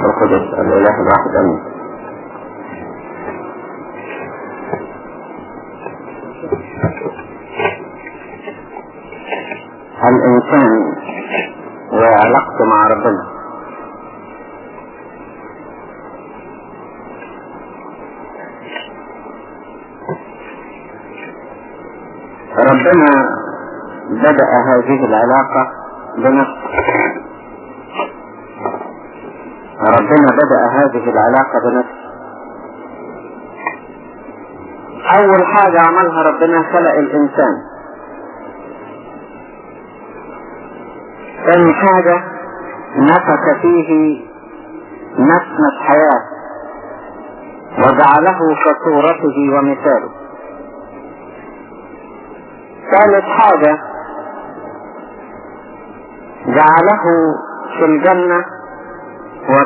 والروح القدس الإله الواحد. أمين. الإنسان وعلاقته مع ربنا. ربنا بدأ هذه العلاقة بنفسه. ربنا بدأ هذه العلاقة بنفسه. أول حاجة عملها ربنا خلق الإنسان. ثاني حاجة نفخ فيه نسمة حياة وجعله كصورته ومثاله. ثالث حاجة جعله في الجنة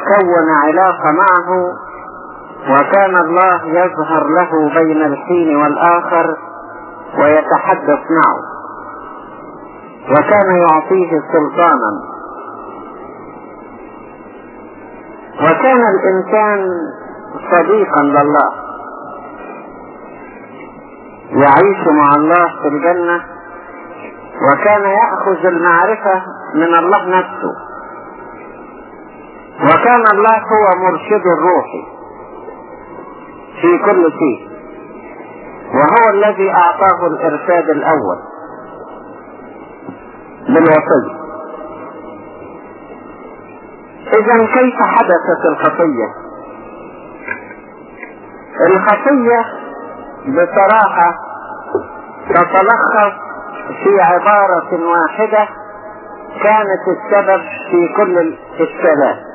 وكون علاقة معه وكان الله يظهر له بين الحين والآخر ويتحدث معه. وكان يعطيه سلطانا. وكان الإنسان صديقا لله. يعيش مع الله في الجنة وكان يأخذ المعرفة من الله نفسه. وكان الله هو مرشد الروحي في كل شيء. وهو الذي أعطاه الإرشاد الأول بالوصية إذا كيف حدثت الخطية؟ الخطية بصراحة تتلخص في عبارة واحدة كانت السبب في كل الإشكالات.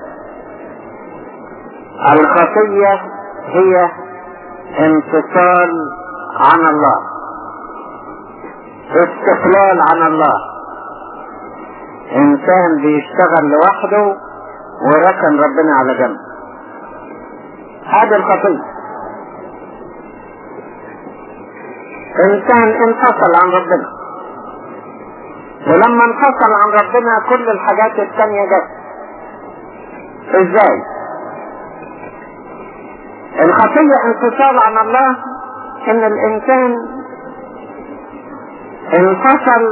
الخطية هي انفصال عن الله. استقلال عن الله. إنسان بيشتغل لوحده وركن ربنا على جنب. هذه الخطية. إنسان انفصل عن ربنا. ولما انفصل عن ربنا كل الحاجات التانية جت. إزاي؟ الخطية انفصال عن الله إن الإنسان انفصل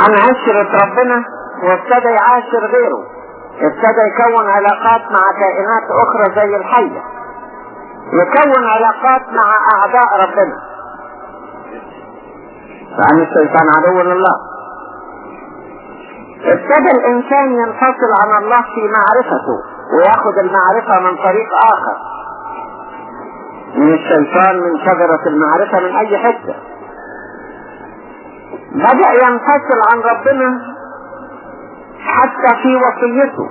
عن عشرة ربنا وابتدى يعاشر غيره. ابتدى يكون علاقات مع كائنات أخرى زي الحية. يكون علاقات مع أعداء ربنا. يعني الشيطان عدو لله. ابتدى الإنسان ينفصل عن الله في معرفته. وياخذ المعرفة من طريق آخر. من الشيطان من شجرة المعرفة من أي حتة بدأ ينفصل عن ربنا حتى في وصيته.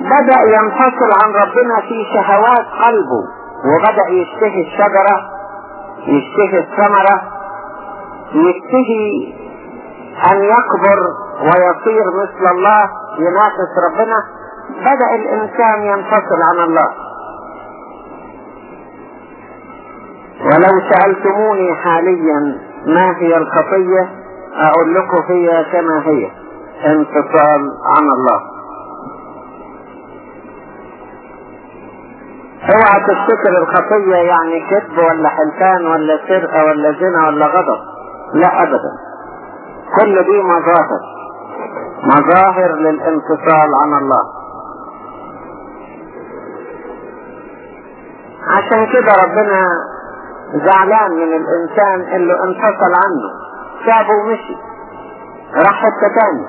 بدأ ينفصل عن ربنا في شهوات قلبه وبدأ يشتهي الشجرة يشتهي الثمرة يشتهي أن يكبر ويصير مثل الله ينافس ربنا. بدأ الإنسان ينفصل عن الله. ولو سألتموني حاليا ما هي الخطية أقول لكم هي كما هي انفصال عن الله. اوعى تفتكر الخطية يعني كذب ولا حلفان ولا سرقة ولا زنا ولا غضب. لا ابدا. كل دي مظاهر. مظاهر للانفصال عن الله. عشان كده ربنا زعلان من الإنسان اللي انفصل عنه. سابه ومشي. راح حتة تاني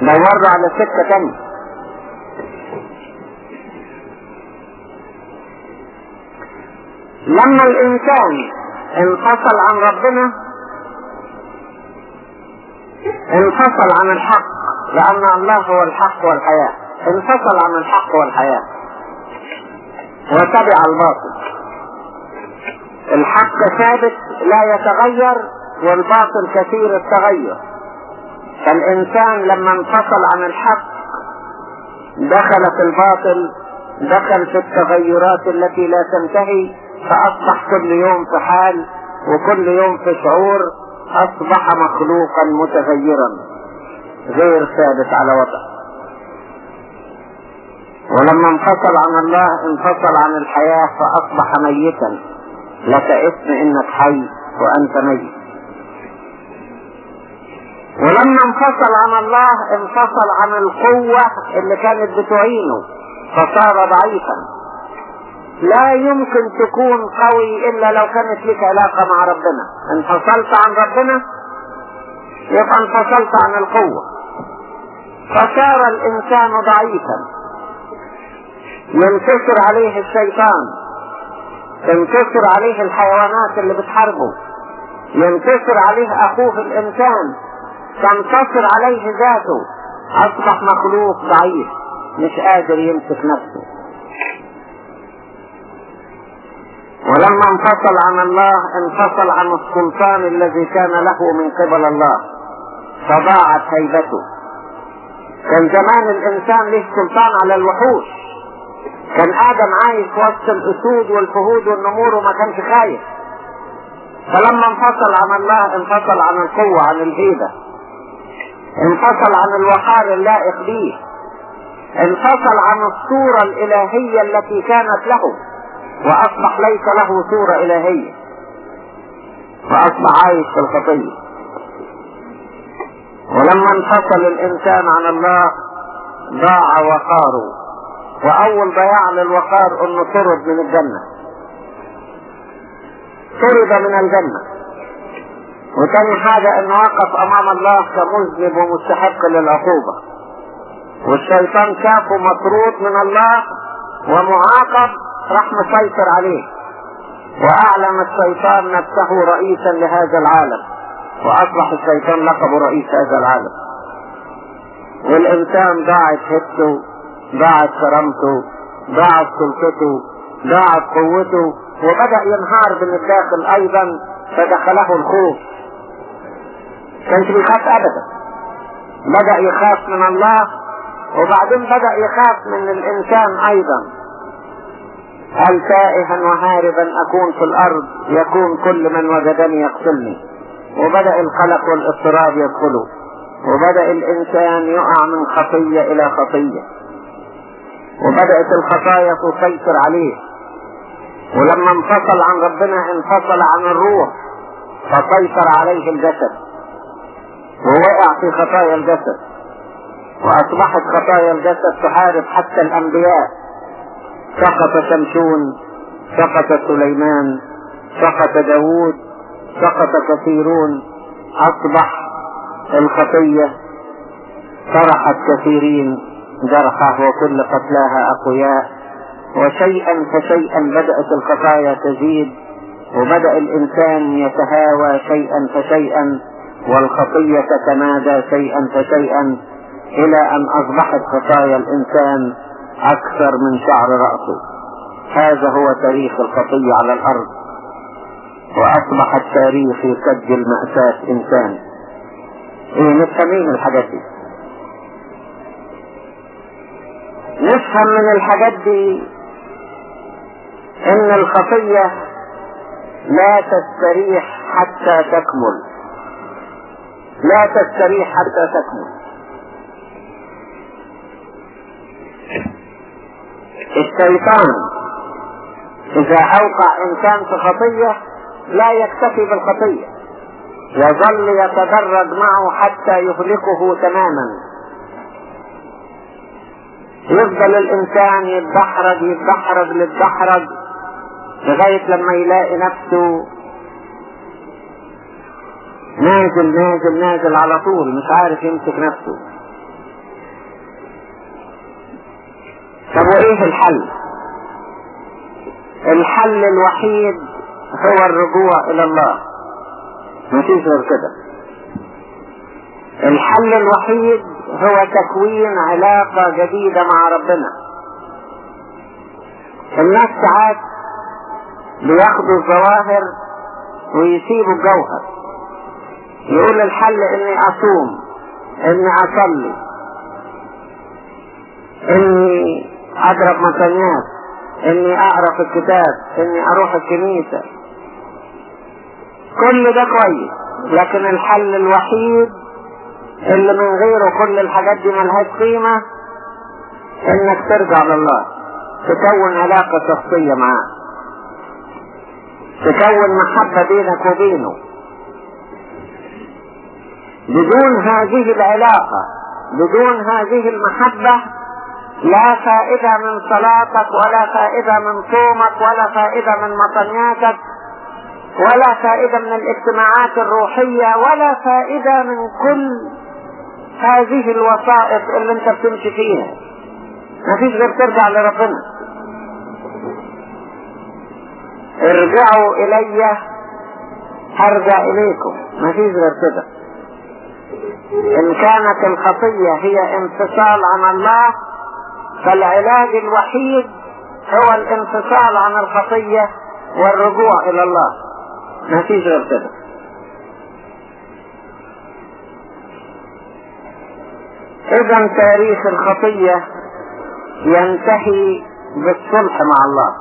دور على سكة تانية. لما الإنسان انفصل عن ربنا انفصل عن الحق لأن الله هو الحق والحياة. انفصل عن الحق والحياة. وتبع الباطل. الحق ثابت لا يتغير والباطل كثير التغير. فالإنسان لما انفصل عن الحق دخل في الباطل دخل في التغيرات التي لا تنتهي فأصبح كل يوم في حال وكل يوم في شعور أصبح مخلوقا متغيرا. غير ثابت على وضع. ولما انفصل عن الله انفصل عن الحياة فأصبح ميتا. لك اسم إنك حي وأنت ميت. ولما انفصل عن الله انفصل عن القوة اللي كانت بتعينه فصار ضعيفا. لا يمكن تكون قوي إلا لو كانت لك علاقة مع ربنا. انفصلت عن ربنا يبقى انفصلت عن القوة. فصار الإنسان ضعيفا. ينتصر عليه الشيطان. تنتصر عليه الحيوانات اللي بتحاربه. ينتصر عليه أخوه الإنسان. تنتصر عليه ذاته. أصبح مخلوق ضعيف مش قادر يمسك نفسه. ولما انفصل عن الله انفصل عن السلطان الذي كان له من قبل الله. فضاعت هيبته. كان زمان الإنسان له سلطان على الوحوش. كان آدم عايش وسط الأسود والفهود والنمور وما كانش خايف. فلما انفصل عن الله انفصل عن القوة عن الهيبة. انفصل عن الوقار اللائق به. انفصل عن الصورة الإلهية التي كانت له. وأصبح ليس له صورة إلهية. واصبح عايش في الخطية. ولما انفصل الإنسان عن الله ضاع وقاره. وأول ضياع للوقار أنه طرد من الجنة. طرد من الجنة. وتاني حاجة انه وقف أمام الله كمذنب ومستحق للعقوبة. والشيطان شافه مطرود من الله ومعاقب راح مسيطر عليه. واعلن الشيطان نفسه رئيسا لهذا العالم. وأصبح الشيطان لقب رئيس هذا العالم. والإنسان ضاعت هبته ضاعت كرامته ضاعت سلطته ضاعت قوته وبدأ ينهار من الداخل أيضا فدخله الخوف. كانش بيخاف ابدا. بدأ يخاف من الله وبعدين بدأ يخاف من الإنسان أيضا. هل تائها وهاربا أكون في الأرض يكون كل من وجدني يقتلني. وبدأ القلق والاضطراب يدخله وبدأ الإنسان يقع من خطية إلى خطية. وبدأت الخطايا تسيطر عليه. ولما انفصل عن ربنا انفصل عن الروح فسيطر عليه الجسد. ووقع في خطايا الجسد. وأصبحت خطايا الجسد تحارب حتى الأنبياء. سقط شمشون سقط سليمان سقط داوود سقط كثيرون. أصبح الخطية طرحت كثيرين جرحى وكل قتلاها أقوياء. وشيئا فشيئا بدأت الخطايا تزيد وبدأ الإنسان يتهاوى شيئا فشيئا والخطية تتمادى شيئا فشيئا إلى أن أصبحت خطايا الإنسان أكثر من شعر رأسه. هذا هو تاريخ الخطية على الأرض. وأصبح التاريخ يسجل مأساة إنسان. إيه نفهمين الحاجات دي؟ نفهم من الحاجات دي إن الخطية لا تستريح حتى تكمل. لا تستريح حتى تكمل. الشيطان. إذا اوقع إنسان في خطية لا يكتفي بالخطية. يظل يتدرج معه حتى يهلكه تماما. يفضل الإنسان يتدحرج يتدحرج يتدحرج لغاية لما يلاقي نفسه نازل نازل نازل على طول مش عارف يمسك نفسه. طب وإيه الحل؟ الحل الوحيد هو الرجوع إلى الله. مفيش غير كده. الحل الوحيد هو تكوين علاقة جديدة مع ربنا. الناس ساعات بياخدوا الظواهر ويسيبوا الجوهر. يقول الحل إني أصوم إني أصلي إني اضرب مكانيات إني أقرأ في الكتاب. إني أروح الكنيسة. كل ده كويس. لكن الحل الوحيد اللي من غيره كل الحاجات دي ملهاش قيمة إنك ترجع لله. تكون علاقة شخصية معاه. تكون محبة بينك وبينه. بدون هذه العلاقة بدون هذه المحبة لا فائدة من صلاتك ولا فائدة من صومك ولا فائدة من مطنياتك ولا فائدة من الاجتماعات الروحية ولا فائدة من كل هذه الوسائط اللي انت بتمشي فيها. مفيش غير ترجع لربنا. ارجعوا إلي ارجع إليكم. مفيش غير كده. إن كانت الخطية هي انفصال عن الله فالعلاج الوحيد هو الانفصال عن الخطية والرجوع إلى الله. ما فيش غير كده اذا تاريخ الخطية ينتهي بالصلح مع الله.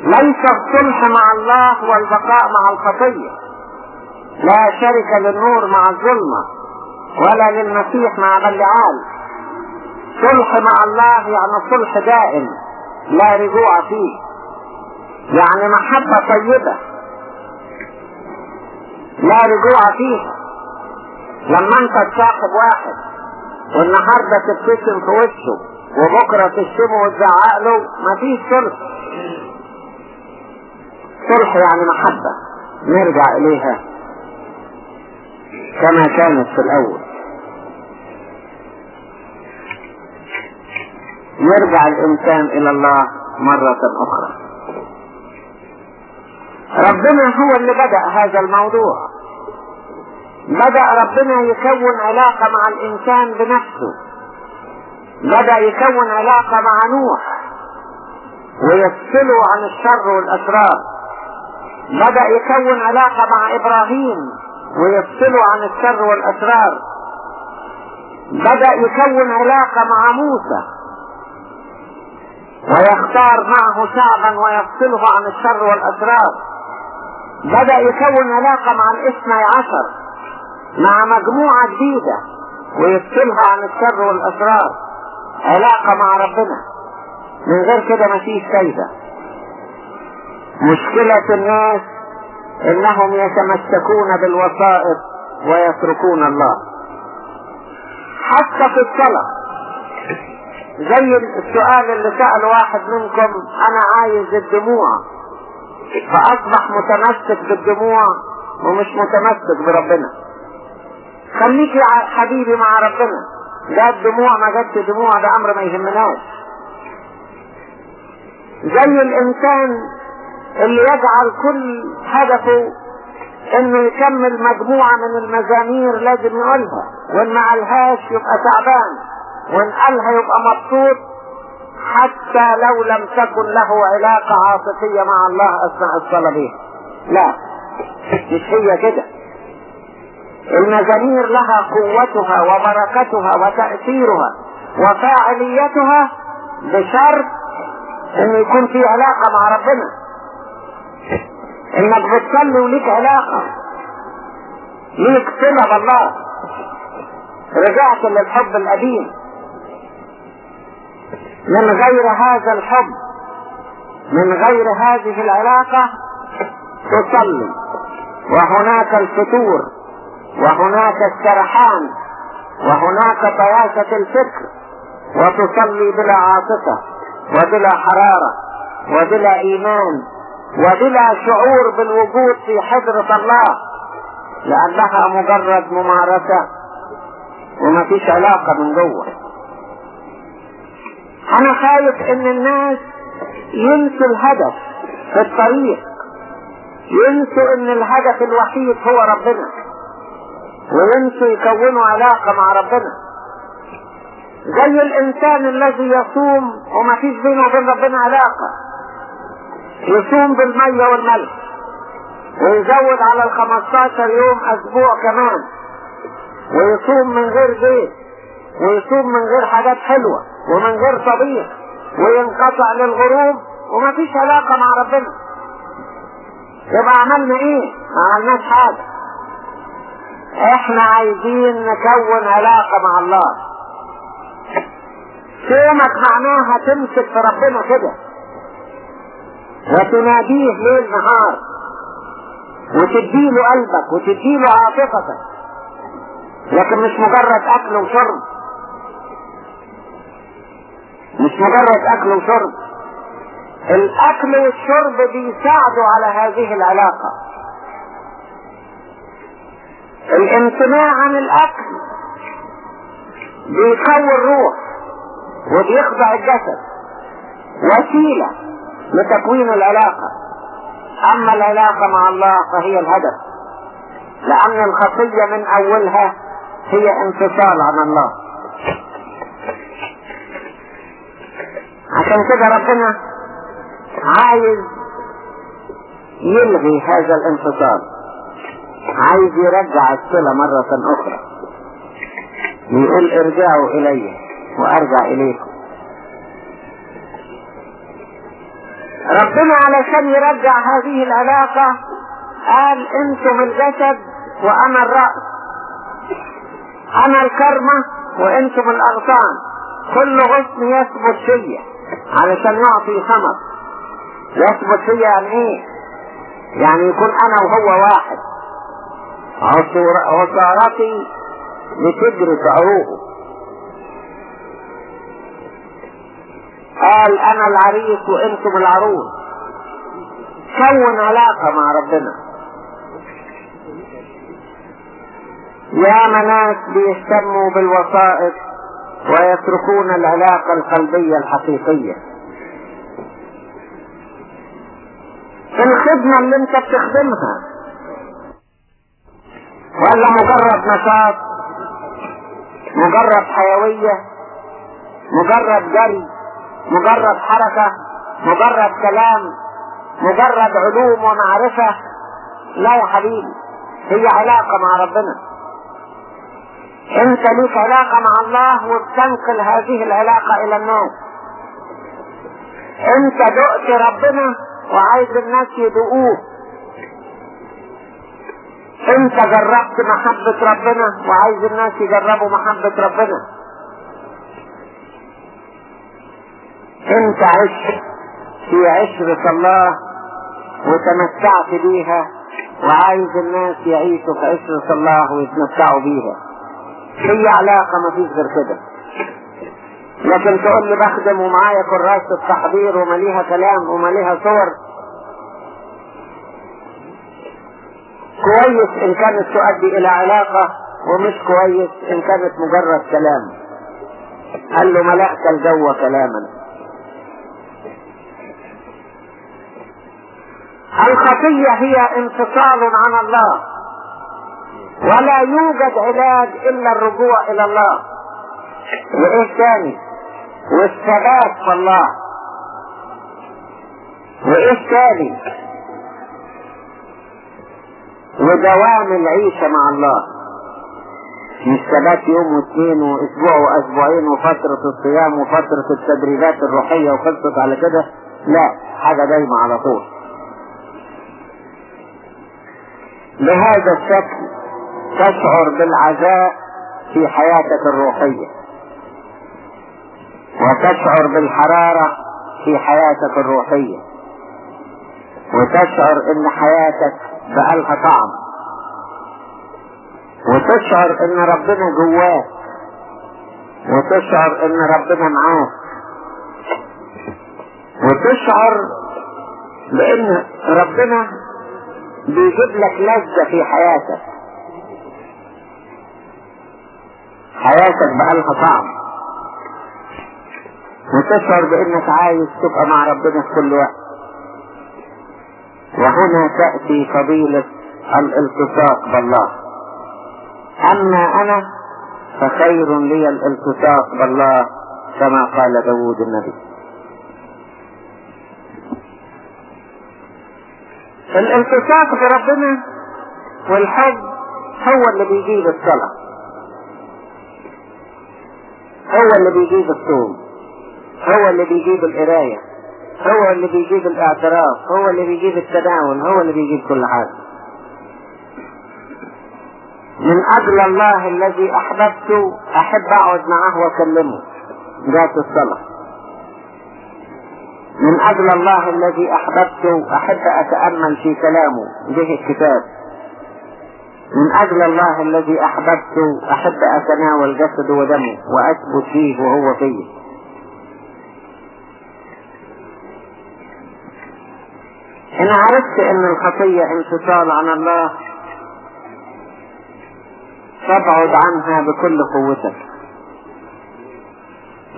ليس الصلح مع الله والبقاء مع الخطية. لا شركة للنور مع الظلمة. ولا للمسيح مع بلعال صلح مع الله يعني صلح دائم لا رجوع فيه. يعني محبة طيبة لا رجوع فيها لما انت تصاحب واحد والنهاردة تبتسم في وشه وبكرة تشتمه وتزعق له مفيش صلح. صلح يعني محبة. نرجع إليها كما كانت في الأول. يرجع الإنسان إلى الله مرة أخرى. ربنا هو اللي بدأ هذا الموضوع. بدأ ربنا يكون علاقة مع الإنسان بنفسه. بدأ يكون علاقة مع نوح. ويفصله عن الشر والأسرار. بدأ يكون علاقة مع إبراهيم. ويفصله عن الشر والأسرار. بدأ يكون علاقة مع موسى. ويختار معه شعبا ويفصله عن الشر والأسرار. بدأ يكون علاقة مع الاثني عشر مع مجموعة جديدة ويفصلها عن الشر والأسرار. علاقة مع ربنا. من غير كده مفيش فايدة. مشكلة الناس إنهم يتمسكون بالوسائط ويتركون الله. حتى في الصلاة زي السؤال اللي سأل واحد منكم أنا عايز الدموع. فأصبح متمسك بالدموع ومش متمسك بربنا. خليك يا حبيبي مع ربنا. ده الدموع ما جاتش دموع ده أمر ما يهمناش. زي الإنسان اللي يجعل كل هدفه إنه يكمل مجموعة من المزامير لازم يقولها وإن ما قالهاش يبقى تعبان. وإن قالها يبقى مبسوط حتى لو لم تكن له علاقة عاطفية مع الله أثناء الصلاة بها لا. مش هي كده. المزامير لها قوتها وبركتها وتأثيرها وفاعليتها بشرط إن يكون في علاقة مع ربنا. إنك بتصلي وليك علاقة. ليك صلة بالله رجعت للحب القديم. من غير هذا الحب من غير هذه العلاقة تصلي وهناك الفتور وهناك السرحان وهناك طياسة الفكر وتصلي بلا عاطفة وبلا حرارة وبلا إيمان وبلا شعور بالوجود في حضرة الله. لأنها مجرد ممارسة وما فيش علاقة من جوه. أنا خايف إن الناس ينسوا الهدف في الطريق ينسوا إن الهدف الوحيد هو ربنا وينسوا يكونوا علاقة مع ربنا. زي الإنسان الذي يصوم وما فيش بينه وبين ربنا علاقة يصوم بالمية والملح ويزود على الخمستاشر يوم أسبوع كمان ويصوم من غير زيت. ويصوم من غير حاجات حلوة ومن غير طبيخ وينقطع للغروب وما فيش علاقة مع ربنا. يبقى عملنا إيه؟ ما عملناش حاجة. إحنا عايزين نكون علاقة مع الله. صومك معناها تمسك في ربنا كده. وتناديه ليل نهار. وتديله قلبك وتديله عاطفتك. لكن مش مجرد أكل وشرب. مش مجرد أكل وشرب. الأكل والشرب بيساعدوا على هذه العلاقة. الامتناع عن الأكل بيقوي الروح وبيخضع الجسد. وسيلة لتكوين العلاقة. أما العلاقة مع الله فهي الهدف. لأن الخطية من أولها هي انفصال عن الله. عشان كده ربنا عايز يلغي هذا الانفصال. عايز يرجع الصلة مرة أخرى. يقول ارجعوا إلي وأرجع إليكم. ربنا علشان يرجع هذه العلاقة قال أنتم الجسد وأنا الرأس. أنا الكرمة وأنتم الأغصان. كل غصن يثبت فيا. علشان يعطي ثمر. يثبت فيا يعني إيه؟ يعني يكون أنا وهو واحد. عصارتي لتدرس عروقه قال أنا العريس وأنتم العروس كون علاقة مع ربنا. يا ناس بيهتموا بالوسائط. ويتركون العلاقة القلبية الحقيقية. الخدمة اللي انت بتخدمها. ولا مجرد نشاط مجرد حيوية مجرد جري مجرد حركة مجرد كلام مجرد علوم ومعرفة. لا يا حبيبي هي علاقة مع ربنا. انت ليك علاقة مع الله وبتنقل هذه العلاقة إلى الناس انت دقت ربنا وعايز الناس يدقوه. انت جربت محبة ربنا وعايز الناس يجربوا محبة ربنا. انت عشت في عشرة الله وتمتعت بيها وعايز الناس يعيشوا في عشرة الله ويتمتعوا بيها. هي علاقة ما فيش غير كده. لكن تقول لي بخدم ومعايا كراسة تحضير ومليها كلام ومليها صور. كويس إن كانت تؤدي إلى علاقة ومش كويس إن كانت مجرد كلام. قال له ملأت الجو كلاما. الخطية هي انفصال عن الله. ولا يوجد علاج إلا الرجوع إلى الله. وإيه تاني؟ والثبات في الله. وإيه تاني؟ ودوام العيشة مع الله. مش ثبات يوم واثنين وأسبوع وأسبوعين وفترة الصيام وفترة التدريبات الروحية وخلصت على كده لا حاجة دايمة على طول. بهذا الشكل تشعر بالعزاء في حياتك الروحية. وتشعر بالحرارة في حياتك الروحية. وتشعر إن حياتك بقالها طعم. وتشعر إن ربنا جواك. وتشعر إن ربنا معاك. وتشعر بإن ربنا بيجيب لك لذة في حياتك. حياتك بقالها طعم. وتشعر بإنك عايز تبقى مع ربنا في كل وقت. وهنا تأتي فضيلة الالتصاق بالله. أما أنا فخير لي الالتصاق بالله كما قال داود النبي. الالتصاق بربنا والحج هو اللي بيجيب الصلاة. هو اللي بيجيب الصوم. هو اللي بيجيب القراية. هو اللي بيجيب الاعتراف. هو اللي بيجيب التداول. هو اللي بيجيب كل حاجة. من أجل الله الذي احببته أحب أقعد معه وأكلمه. ذات الصلاة. من أجل الله الذي احببته أحب أتأمل في كلامه. به الكتاب. من أجل الله الذي احببته أحب اتناول جسده ودمه واثبت فيه وهو فيه. إن عرفت أن الخطية انفصال عن الله فابعد عنها بكل قوتك.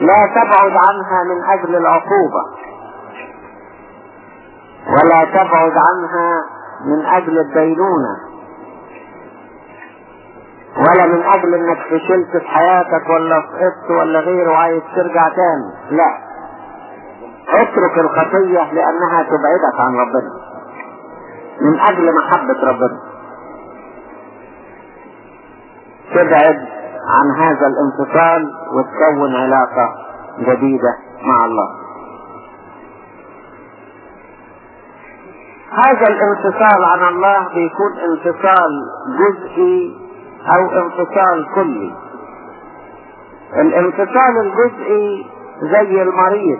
لا تبعد عنها من أجل العقوبة. ولا تبعد عنها من أجل الدينونة. ولا من أجل أنك فشلت في حياتك ولا سقطت ولا غيره وعايز ترجع تاني. لا. اترك الخطية لأنها تبعدك عن ربنا. من أجل محبة ربنا. تبعد عن هذا الانفصال وتكون علاقة جديدة مع الله. هذا الانفصال عن الله بيكون انفصال جزئي أو انفصال كلي. الانفصال الجزئي زي المريض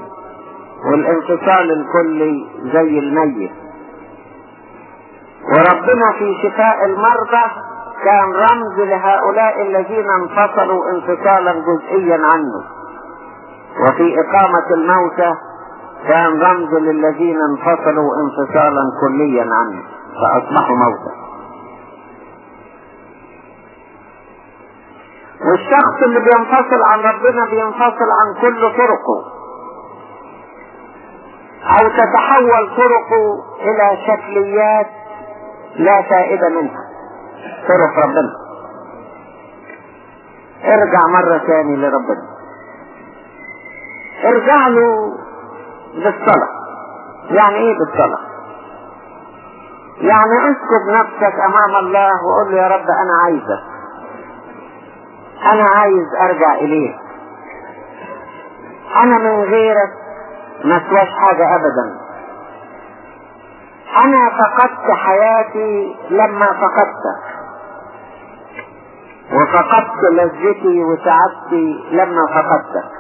والانفصال الكلي زي الميت. وربنا في شفاء المرضى كان رمز لهؤلاء الذين انفصلوا انفصالا جزئيا عنه. وفي إقامة الموتى كان رمز للذين انفصلوا انفصالا كليا عنه فأصبحوا موتى والشخص اللي بينفصل عن ربنا بينفصل عن كل طرقه. أو تتحول طرقه إلى شكليات لا فائدة منها. طرق ربنا. ارجع مرة ثاني لربنا. ارجع له بالصلاة يعني إيه بالصلاة؟ يعني اسكب نفسك أمام الله وقول له يا رب أنا عايزك. أنا عايز أرجع اليك أنا من غيرك ما سواش حاجة ابدا. أنا فقدت حياتي لما فقدتك وفقدت لذتي وسعادتي لما فقدتك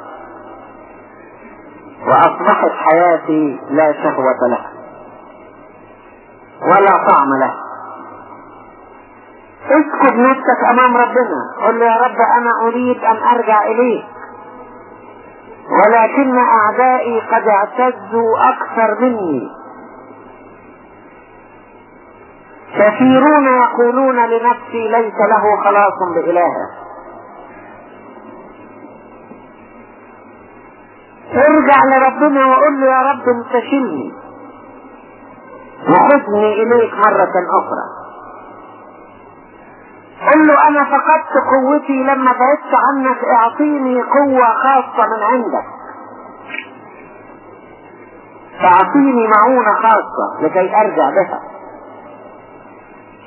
وأصبحت حياتي لا شهوة لها. ولا طعم لها. اسكب نفسك أمام ربنا. قل له يا رب أنا أريد أن أرجع إليك. ولكن أعدائي قد اعتزوا أكثر مني. كثيرون يقولون لنفسي ليس له خلاص بإلهه ارجع لربنا وقول له يا رب انتشلني. وخذني إليك مرة أخرى. له أنا فقدت قوتي لما بعدت عنك أعطيني قوة خاصة من عندك. تعطيني معونة خاصة لكي أرجع بها.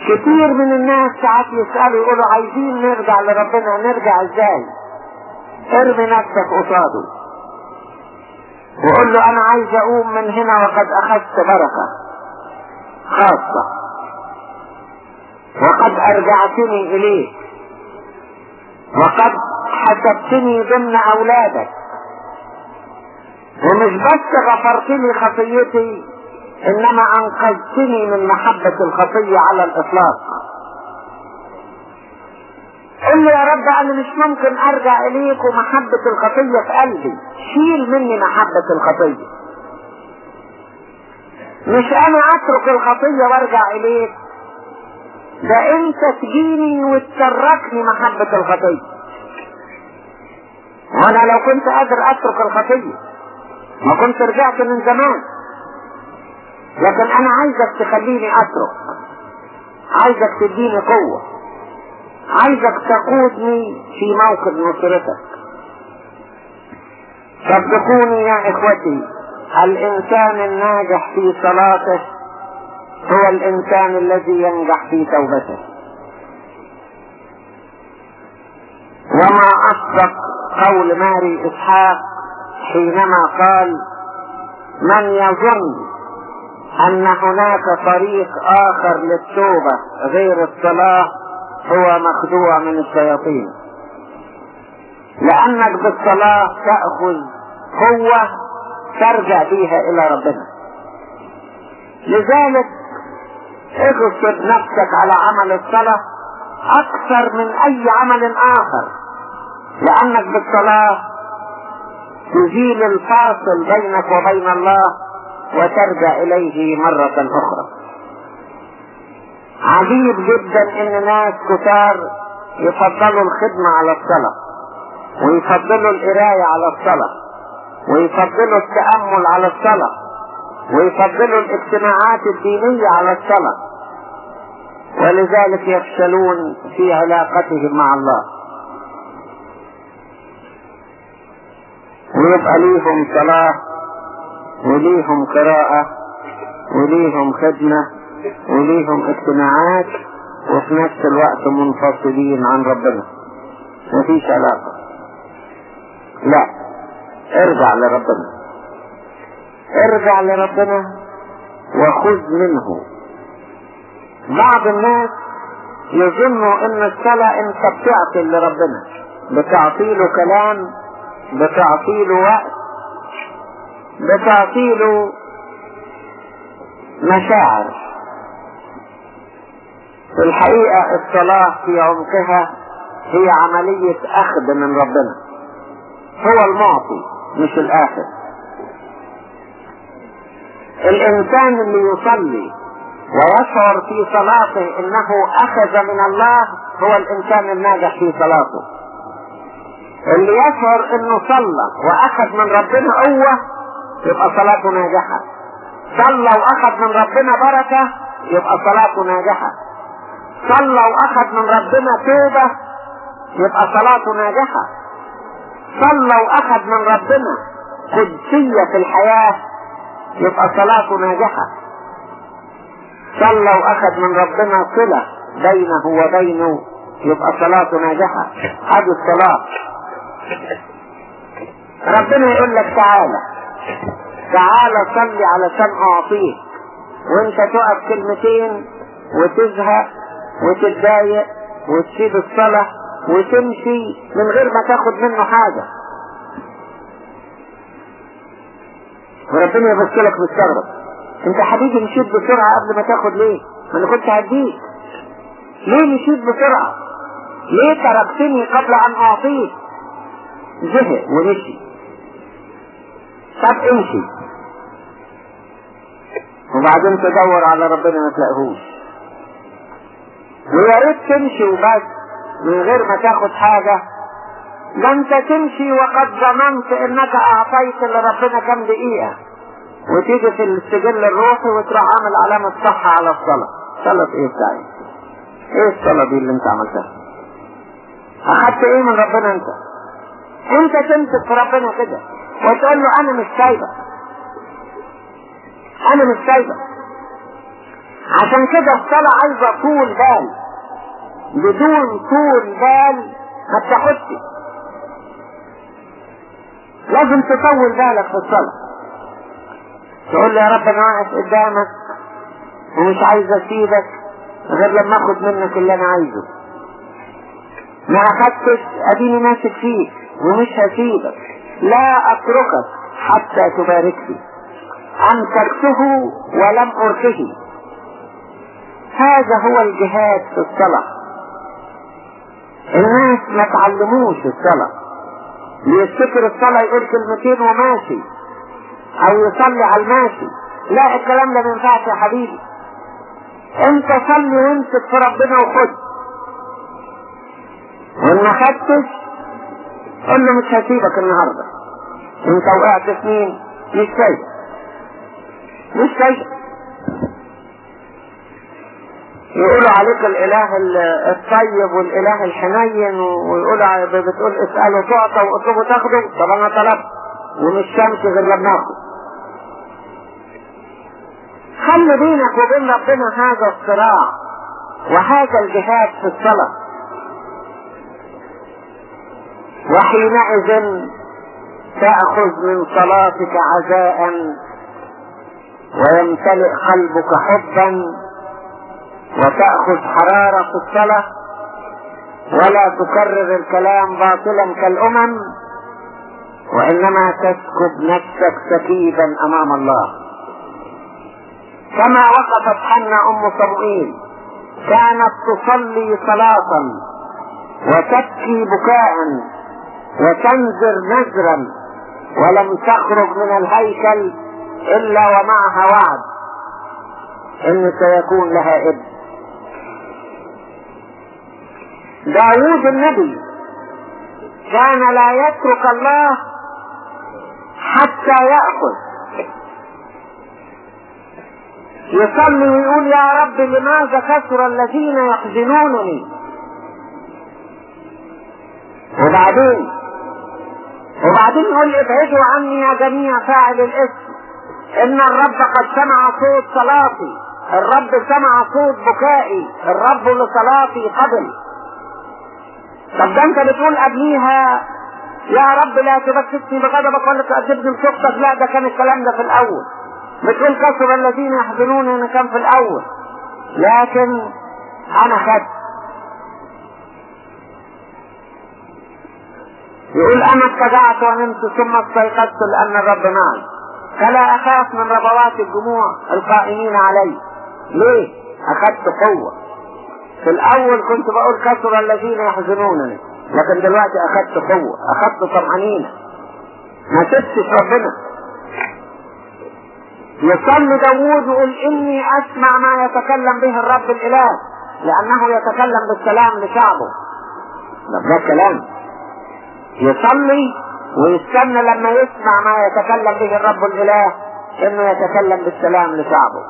كتير من الناس ساعات يسألوا يقولوا عايزين نرجع لربنا نرجع إزاي؟ ارمي نفسك قصاده. وقول له أنا عايز أقوم من هنا وقد أخذت بركة خاصة. وقد أرجعتني اليك وقد حسبتني ضمن أولادك. ومش بس غفرت لي خطيتي إنما أنقذتني من محبة الخطية على الإطلاق. قل لي يا رب أنا مش ممكن أرجع إليك ومحبة الخطية في قلبي. شيل مني محبة الخطية. مش أنا أترك الخطية وأرجع إليك. ده انت تجيني وتتركني محبة الخطية وأنا لو كنت قادر اترك الخطية ما كنت رجعت من زمان. لكن أنا عايزك تخليني اترك. عايزك تديني قوة. عايزك تقودني في موقف نصرتك. صدقوني يا اخوتي. الانسان الناجح في صلاته هو الإنسان الذي ينجح في توبته. وما أصدق قول ماري إسحاق حينما قال من يظن أن هناك طريق آخر للتوبة غير الصلاة هو مخدوع من الشياطين؟ لأنك بالصلاة تأخذ قوة ترجع بيها إلى ربنا. لذلك اغصب نفسك على عمل الصلاة أكثر من أي عمل آخر لأنك بالصلاة تزيل الفاصل بينك وبين الله وترجع إليه مرة أخرى. عجيب جدا إن ناس كتار يفضلوا الخدمة على الصلاة ويفضلوا القراية على الصلاة ويفضلوا التأمل على الصلاة. ويفضلوا الاجتماعات الدينية على الصلاة ولذلك يفشلون في علاقتهم مع الله. ويبقى ليهم صلاة وليهم قراءة وليهم خدمة وليهم اجتماعات وفي نفس الوقت منفصلين عن ربنا. مفيش علاقة. لا ارجع لربنا. ارجع لربنا وخذ منه. بعض الناس يظنوا إن الصلاة انت بتعطي لربنا. بتعطيله كلام بتعطيله وقت بتعطيله مشاعر. في الحقيقة الصلاة في عمقها هي عملية أخذ من ربنا. هو المعطي مش الآخر. الإنسان اللي يصلي ويشعر في صلاته إنه أخذ من الله هو الإنسان الناجح في صلاته. اللي يشعر إنه صلى وأخذ من ربنا قوة يبقى صلاته ناجحة. صلى وأخذ من ربنا بركة يبقى صلاته ناجحة. صلى وأخذ من ربنا توبة يبقى صلاته ناجحة. صلى وأخذ من ربنا قدسية في الحياة يبقى صلاته ناجحة. صلى وأخذ من ربنا صلة بينه وبينه يبقى صلاته ناجحة. هذه الصلاة. ربنا يقول لك تعالى. تعالى صلي علشان اعطيك وانت تقف كلمتين وتزهق وتتضايق وتسيب الصلاة وتمشي من غير ما تاخد منه حاجة. وربنا يبص لك مستغرب انت حبيبي مشيت بسرعة قبل ما تاخد ليه؟ ما أنا كنت هديك. ليه مشيت بسرعة؟ ليه تركتني قبل أن أعطيك؟ زهق ومشي. طب امشي. وبعدين تدور على ربنا ما تلاقيهوش. ويا ريت تمشي وبس من غير ما تاخد حاجة. ده انت تمشي وقد ضمنت إنك أعطيت لربنا كم دقيقة. وتيجي في السجل الروحي وتروح عامل علامة صح على الصلاة. صلاة إيه بتاعي؟ إيه الصلاة دي اللي أنت عملتها؟ اخدت إيه من ربنا أنت؟ أنت تمسك في ربنا كده وتقول له أنا مش سايبك. أنا مش سايبك. عشان كده الصلاة عايزة طول بال. بدون طول بال ما بتاخدش لازم تطول بالك في الصلاة. تقول له يا رب أنا واقف قدامك ومش عايز أسيبك غير لما آخد منك اللي أنا عايزه. ما أخدتش أديني ماسك فيك ومش هسيبك. لا أتركك حتى تباركني. انكرته ولم أركه. هذا هو الجهاد في الصلاة. الناس ما تعلموش الصلاة. بيفتكر الصلاة يقول كلمتين وماشي. أو يصلي على الماشي. لا الكلام ده ما ينفعش يا حبيبي. انت صلي وامسك في ربنا وخد. وإن ما خدتش قول له مش هسيبك النهارده. انت وقعت مين مش سايب. مش سايب. يقولوا عليك الإله الطيب والإله الحنين ويقولوا بتقول اسأله تعطى واطلبه تاخده طب أنا طلبت ومش شمس غير لما اخد خلي بينك وبين ربنا هذا الصراع وهذا الجهاد في الصلاة. وحينئذ تأخذ من صلاتك عزاء ويمتلئ قلبك حبا. وتأخذ حرارة في الصلاة ولا تكرر الكلام باطلا كالأمم وإنما تسكب نفسك سكيبا أمام الله. كما وقفت حنا أم صموئيل كانت تصلي صلاة وتبكي بكاء وتنذر نذرا ولم تخرج من الهيكل إلا ومعها وعد. إن سيكون لها إبن. داوود النبي كان لا يترك الله حتى يأخذ يصلي ويقول يا رب لماذا كثر الذين يحزنونني؟ وبعدين وبعدين يقول ابعدوا عني يا جميع فاعل الاسم. إن الرب قد سمع صوت صلاتي. الرب سمع صوت بكائي. الرب لصلاتي قبل. طب ده انت بتقول قبليها يا رب لا تبكتني بغضبك ولا تأدبني بسخطك لا ده كان الكلام ده في الأول. بتقول كسر الذين يحزنون إن كان في الأول. لكن أنا خدت يقول أنا اتبعت ونمت ثم استيقظت لأن الرب معي. فلا أخاف من ربوات الجموع القائمين علي. ليه؟ أخذت قوة. في الأول كنت بقول كثر الذين يحزنونني لكن دلوقتي أخذت قوة أخذت طمأنينة. ما سبتش ربنا. يصلي داوود يقول إني أسمع ما يتكلم به الرب الإله لأنه يتكلم بالسلام لشعبه. ده كلام. يصلي ويستنى لما يسمع ما يتكلم به الرب الإله إنه يتكلم بالسلام لشعبه.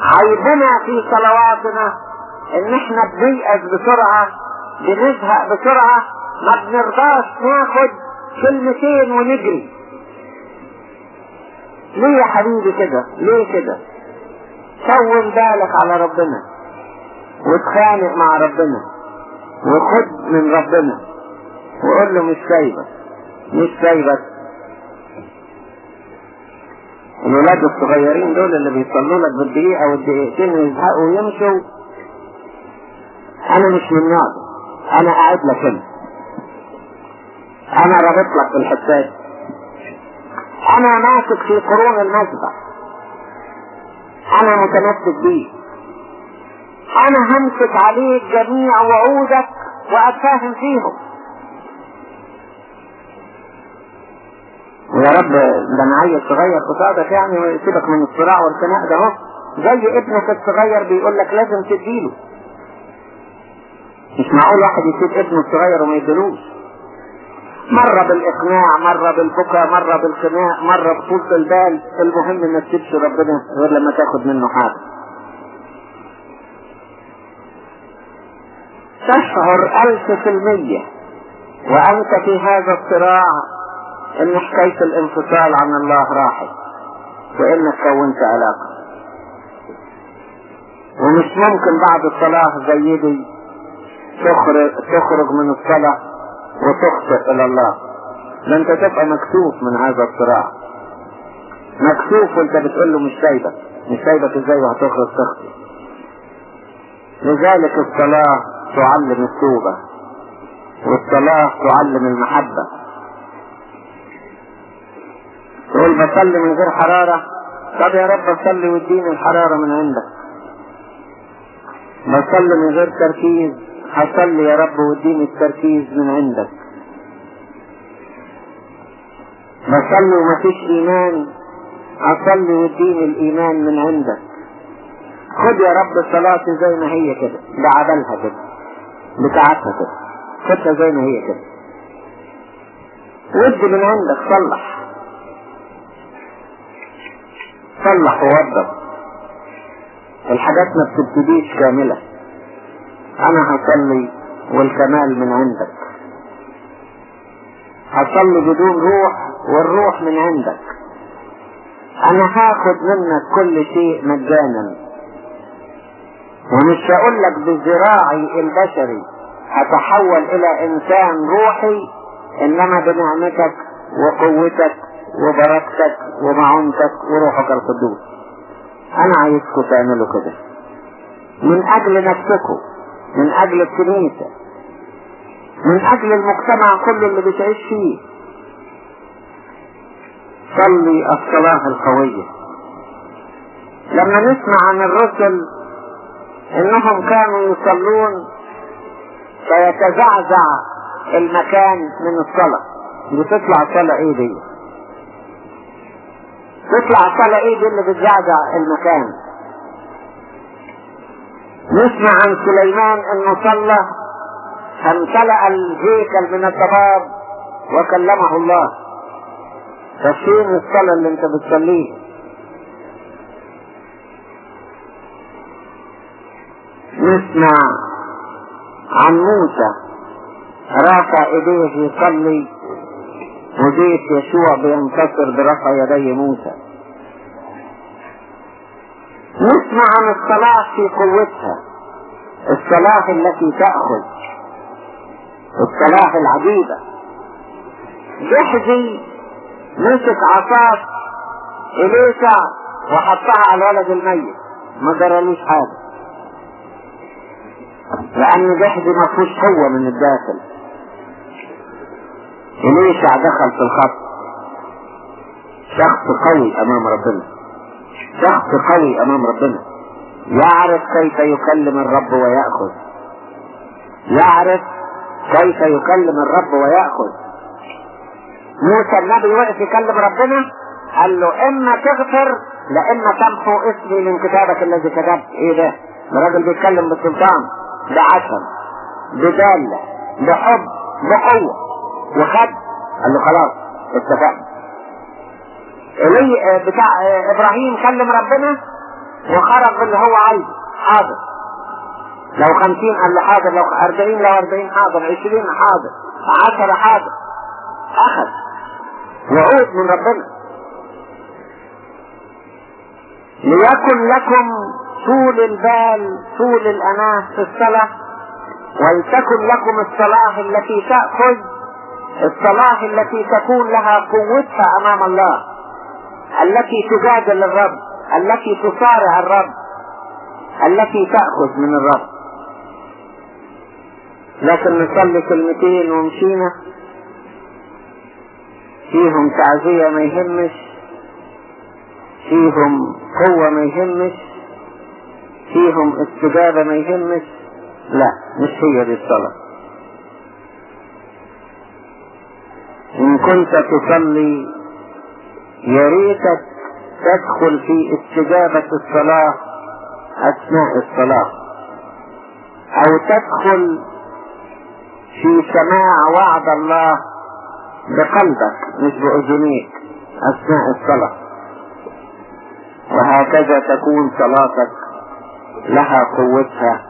عيبنا في صلواتنا إن إحنا بنيأس بسرعة بنزهق بسرعة ما بنرضاش ناخد كلمتين ونجري. ليه يا حبيبي كده؟ ليه كده؟ طول بالك على ربنا وتخانق مع ربنا وخد من ربنا وقول له مش سايبك مش سايبك. الولاد الصغيرين دول اللي بيصلوا لك بالدقيقة والدقيقتين ويزهقوا ويمشوا أنا مش من ده. أنا قاعد لك هنا. أنا رابط لك في الحساب. أنا ماسك في قرون المسبح أنا متمسك بيه. أنا همسك عليك جميع وعودك وأتفاهم فيهم. ويا رب ده أنا عيل صغير قصادك يعني ويسيبك من الصراع والخناق ده أهو. زي ابنك الصغير بيقول لك لازم تديله. مش معقول واحد يسيب ابنه الصغير وما يديلوش. مرة بالإقناع مرة بالبكاء مرة بالخناق مرة بطولة البال. المهم ما تسيبش ربنا غير لما تاخد منه حاجة. تشعر ألف في المية. وأنت في هذا الصراع إن حكاية الانفصال عن الله راحت وانك كونت علاقة ومش ممكن بعد الصلاة زي دي تخرج, من الصلاة وتخطئ إلى الله. ده أنت تبقى مكسوف من هذا الصراع. مكسوف وأنت بتقول له مش سايبك. مش سايبك إزاي وهتخرج تخطئ. لذلك الصلاة تعلم التوبة والصلاة تعلم المحبة. تقول بصلي من غير حرارة. طب يا رب صلي واديني الحرارة من عندك. بصلي من غير تركيز هصلي يا رب واديني التركيز من عندك. بصلي ومفيش إيمان اصلي واديني الإيمان من عندك. خد يا رب صلاتي زي ما هي كده بعبلها كده بتاعتها كده خدها زي ما هي كده. ودي من عندك صلح. صلح ووضب. الحاجات ما بتبتديش كاملة. أنا هصلي والكمال من عندك. هصلي بدون روح والروح من عندك. أنا هاخد منك كل شيء مجانا. ومش هقول لك بذراعي البشري. هتحول إلى إنسان روحي إنما بنعمتك وقوتك وبركتك ومعونتك وروحك القدوس. أنا عايزكم تعملوا كده. من أجل نفسكم من أجل الكنيسة من أجل المجتمع كله اللي بتعيش فيه. صلي الصلاة القوية. لما نسمع عن الرسل إنهم كانوا يصلون فيتزعزع المكان من الصلاة. بتطلع صلاة إيه دي؟ صلاة إيه؟ دي اللي بتزعزع المكان. نسمع عن سليمان إنه صلى فامتلأ الهيكل من الضباب وكلمه الله. ففين الصلاة اللي انت بتصليه. نسمع عن موسى. رافع إيديه يصلي وجيش يشوع بينتصر برفع يدي موسى. نسمع عن الصلاة في قوتها الصلاة التي تأخذ الصلاة العجيبة. جحزي مسك عصاة إليسع وحطها على الولد الميت ما جرالوش حاجة. لأن جحدي ما فيهوش قوة من الداخل. إليسع دخل في الخط. شخص قوي أمام ربنا. شخص قوي أمام ربنا. يعرف كيف يكلم الرب ويأخذ. يعرف كيف يكلم الرب ويأخذ. موسى النبي وقف يكلم ربنا قال له إما تغفر لا إما تمحو اسمي من كتابك الذي كتبت. إيه ده؟ الراجل بيتكلم بالسلطان بعشم بدالة بحب بقوة وخد قال له خلاص اتفقنا. إلي بتاع إبراهيم كلم ربنا وخرج باللي هو عايزه حاضر. لو خمسين قال له حاضر لو أربعين لو أربعين حاضر عشرين حاضر عشرة حاضر. أخذ. وعود من ربنا. ليكن لكم طول البال طول الاناه في الصلاة ولتكن لكم الصلاة التي تأخذ الصلاة التي تكون لها قوتها أمام الله. التي تجادل الرب التي تصارع الرب التي تأخذ من الرب. لكن نصلي كلمتين ومشينا فيهم تعزية ما يهمش فيهم قوة ما يهمش فيهم استجابة ما يهمش. لا مش هي دي الصلاة. إن كنت تصلي يا ريتك تدخل في استجابة الصلاة أثناء الصلاة. أو تدخل في سماع وعد الله بقلبك مش بأذنيك أثناء الصلاة. وهكذا تكون صلاتك لها قوتها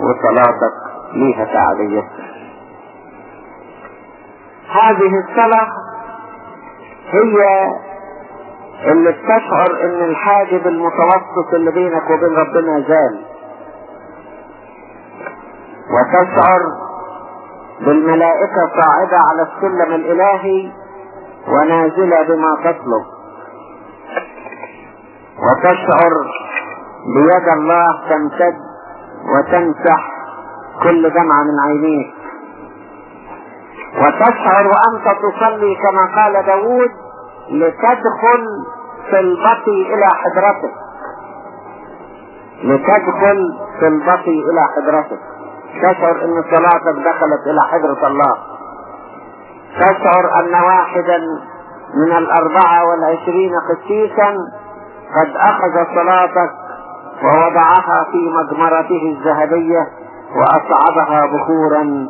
وصلاتك ليها فعاليتها هذه الصلاة هي اللي بتشعر إن الحاجب المتوسط اللي بينك وبين ربنا زال. وتشعر بالملائكة صاعدة على السلم الإلهي ونازلة بما تطلب. وتشعر بيد الله تمتد وتمسح كل دمعة من عينيك. وتشعر وأنت تصلي كما قال داود لتدخل في البطي إلى حضرتك. لتدخل في البطي إلى حضرتك. تشعر إن صلاتك دخلت إلى حضرة الله. تشعر أن واحدا من الأربعة والعشرين قسيسا قد أخذ صلاتك ووضعها في مجمرته الذهبية واصعدها بخورا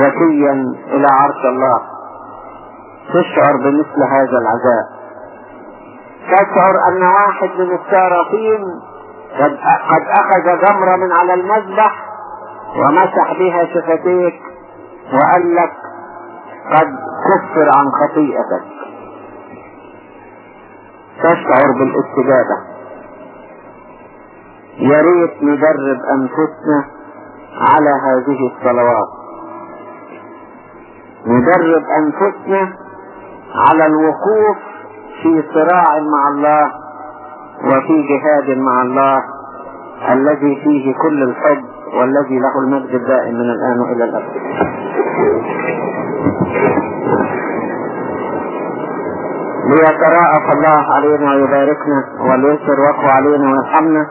ذكيا إلى عرش الله. تشعر بمثل هذا العذاب. تشعر أن واحد من السارقين قد أخذ جمرة من على المذبح ومسح بها شفتيك وقال لك قد كفر عن خطيئتك. تشعر بالاستجابة يا ريت ندرب أنفسنا على هذه الصلوات. ندرب أنفسنا على الوقوف في صراع مع الله وفي جهاد مع الله الذي فيه كل الحب والذي له المجد الدائم من الآن وإلى الأبد. ليتراءف الله علينا ويباركنا وليسر وقه علينا ويرحمنا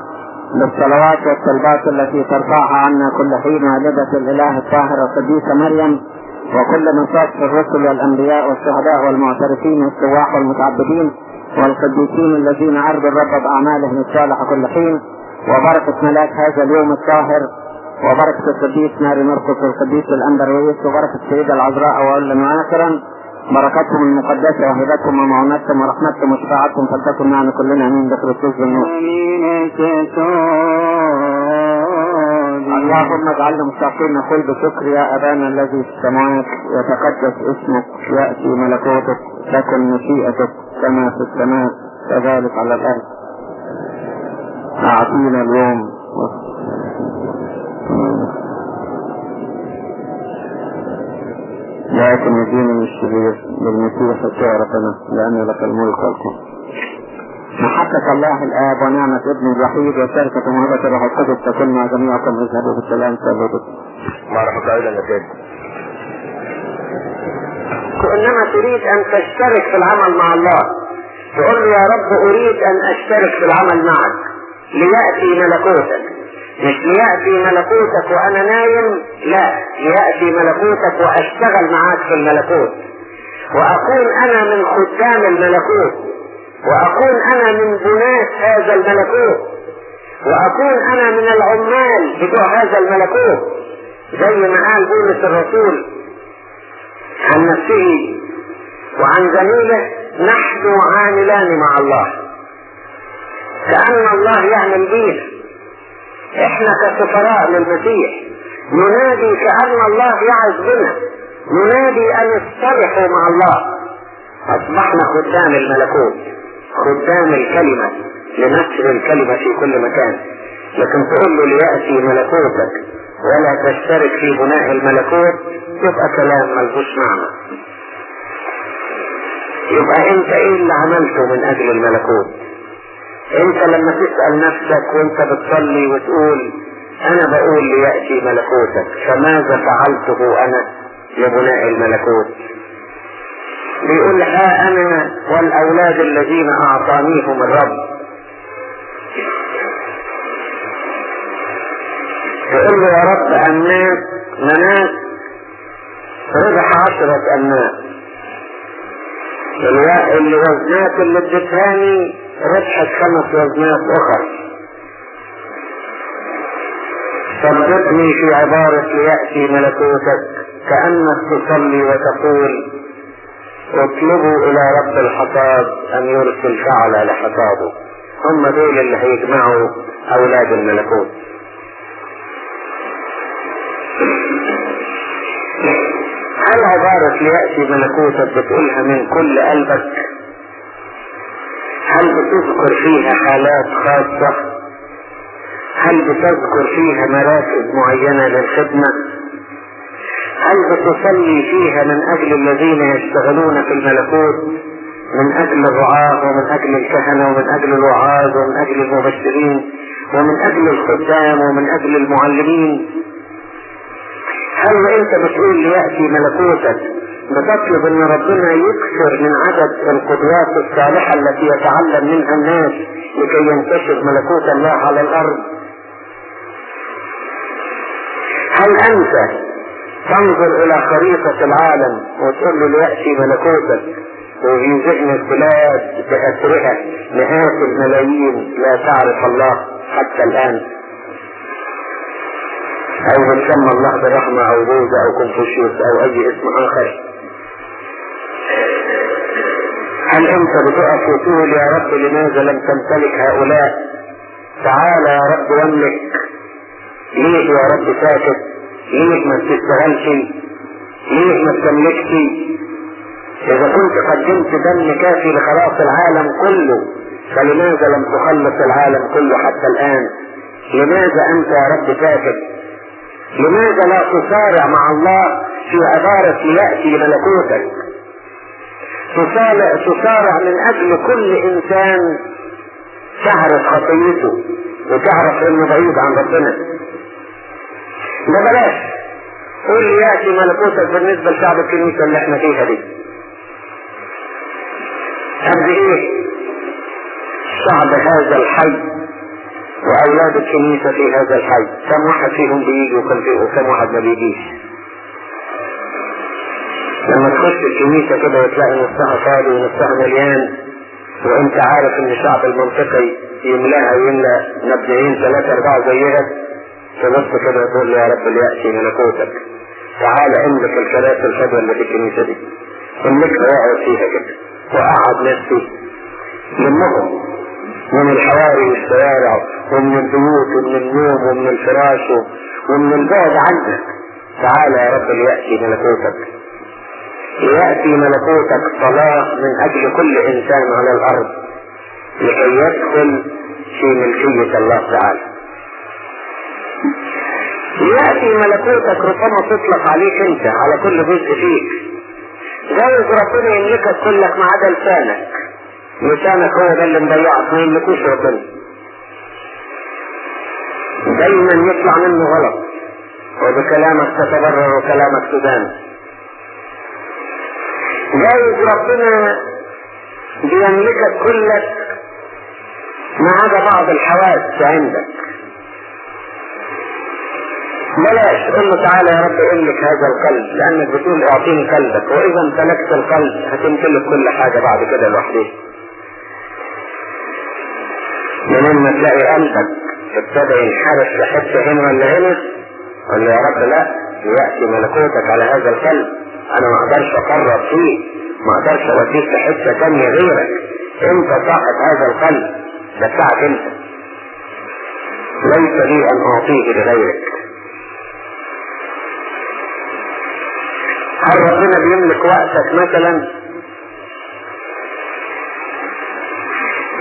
بالصلوات والطلبات التي ترفعها عنا كل حين. والدة الإله الطاهرة القديسة مريم. وكل نصاص الرسل والأنبياء والشهداء والمعترفين والسواح والمتعبدين والقديسين الذين عرضوا الرب بأعمالهم الصالحة كل حين. وبركة ملاك هذا اليوم الطاهر. وبركة القديس ماري مرقس والقديس الأنبرويس. وبركة السيدة العذراء وأولا وآخرا بركاتهم المقدسة وهبتهم ومعونتهم ورحمتهم وشفاعتهم فلتكن معنا كلنا آمين بكريستوس بالنور. اللهم اجعلنا مستحقين نقول بشكر يا أبانا الذي في السماوات يتقدس اسمك يأتي ملكوتك تكن مشيئتك كما في السماء كذلك على الأرض. أعطينا اليوم لكن يدين من الشرير بالمسيح يسوع ربنا لأن لك الملك والقوة محبة الله الآب ونعمة ابن الوحيد وشركة موهبة الروح القدس تكون مع جميعكم اذهبوا بالسلام سلامتكم. معرفة أيضا يا سيد. كأنما تريد أن تشترك في العمل مع الله تقول له يا رب أريد أن أشترك في العمل معك ليأتي ملكوتك مش ليأتي ملكوتك وأنا نايم؟ لا ليأتي ملكوتك وأشتغل معاك في الملكوت. وأكون أنا من خدام الملكوت. وأكون أنا من بناة هذا الملكوت. وأكون أنا من العمال بتوع هذا الملكوت. زي ما قال بولس الرسول عن نفسه وعن زميله نحن عاملان مع الله. كأن الله يعمل بينا. إحنا كسفراء للمسيح ننادي كأن الله يعز بنا ننادي أن اصطلحوا مع الله. أصبحنا خدام الملكوت خدام الكلمة لنشر الكلمة في كل مكان. لكن تقول له ليأتي ملكوتك ولا تشترك في بناء الملكوت يبقى كلام ملهوش معنى. يبقى أنت إيه اللي عملته من أجل الملكوت؟ انت لما تسأل نفسك وانت بتصلي وتقول أنا بقول ليأتي ملكوتك فماذا فعلته أنا لبناء الملكوت؟ بيقول ها أنا والاولاد الذين اعطانيهم الرب. يقول له يا رب الناس مناس ربح عشرة الناس اللي وزنات اللي ادتهاني ربحت خمس وزنات اخر صدقني في عبارة ليأتي ملكوتك كأنك تصلي وتقول اطلبوا إلى رب الحصاد أن يرسل فعل لحصاده. هم دول اللي هيجمعوا أولاد الملكوت. هل عبارة ليأتي ملكوتك بتقولها من كل قلبك؟ هل بتذكر فيها حالات خاصة؟ هل بتذكر فيها مراكز معينة للخدمة؟ هل بتصلي فيها من أجل الذين يشتغلون في الملكوت؟ من أجل الرعاة ومن أجل الكهنة ومن أجل الوعاظ ومن أجل المبشرين ومن أجل الخدام ومن أجل المعلمين؟ هل وإنت بتقول ليأتي ملكوتك بتطلب ان ربنا يكثر من عدد القدوات الصالحة التي يتعلم منها الناس لكي ينتشر ملكوت الله على الأرض. هل أنت تنظر إلى خريطة العالم وتقول له ليأتي ملكوتك وفي ذهن البلاد بأسرها مئات الملايين لا تعرف الله حتى الآن؟ أو بتسمى الله برحمة أو بوذا أو كونفوشيوس أو أي اسم آخر؟ هل أنت بتقف وتقول يا رب لماذا لم تمتلك هؤلاء؟ تعالى يا رب واملك. ليه يا رب ساكت؟ ليه ما بتشتغلش؟ ليه ما بتملكش؟ إذا كنت قدمت دم كافي لخلاص العالم كله فلماذا لم تخلص العالم كله حتى الآن؟ لماذا أنت يا رب ساكت؟ لماذا لا تصارع مع الله في عبارة ليأتي ملكوتك تصارع من أجل كل إنسان تعرف خطيته وتعرف انه بعيد عن ربنا. ده بلاش. قول لي يأتي ملكوتك بالنسبة لشعب الكنيسة اللي إحنا فيها دي. قد إيه شعب هذا الحي واولاد الكنيسة في هذا الحي؟ كم واحد فيهم بيجي وكم واحد ما بيجيش؟ لما تخش الكنيسة كده وتلاقي نصها فاضي ونصها مليان وانت عارف إن شعب المنطقة يملاها يملا مبنيين ثلاثة أربعة زيها تبص كده تقول يا رب ليأتي ملكوتك تعال املك الكراسي الفضل اللي في الكنيسة دي. املكها واقعد فيها كده. وقعد نفسي لمهم من الحواري والشوارع ومن البيوت ومن النوم ومن الفراش ومن البعد عنك. تعال يا رب ليأتي ملكوتك ليأتي ملكوتك صلاة من أجل كل إنسان على الأرض لكي يدخل في ملكية الله تعالى. ليأتي ملكوتك ربما تطلق عليك أنت على كل جزء فيك. جايز ربنا يملكك كلك ما عدا لسانك. لسانك هو ده اللي مضيعك ما يملكوش ربنا. دايما يطلع منه غلط. وبكلامك تتبرر وكلامك تدان. جايز ربنا بيملكك كلك ما عدا بعض الحواس عندك. بلاش. قل له تعالى يا رب املك هذا القلب لأنك بتقول أعطيني قلبك وإذا امتلكت القلب هتمتلك كل حاجة بعد كده لوحدها من لما تلاقي قلبك ابتدى ينحرف حتة هنا ولا هنا قل له يا رب لا يأتي ملكوتك على هذا القلب. أنا ما أقدرش أقرب فيه ما أقدرش أوديك في حتة تانية غيرك. أنت صاحب هذا القلب. ده بتاعك أنت. ليس لي أن أعطيه لغيرك. هل ربنا بيملك وقتك مثلا؟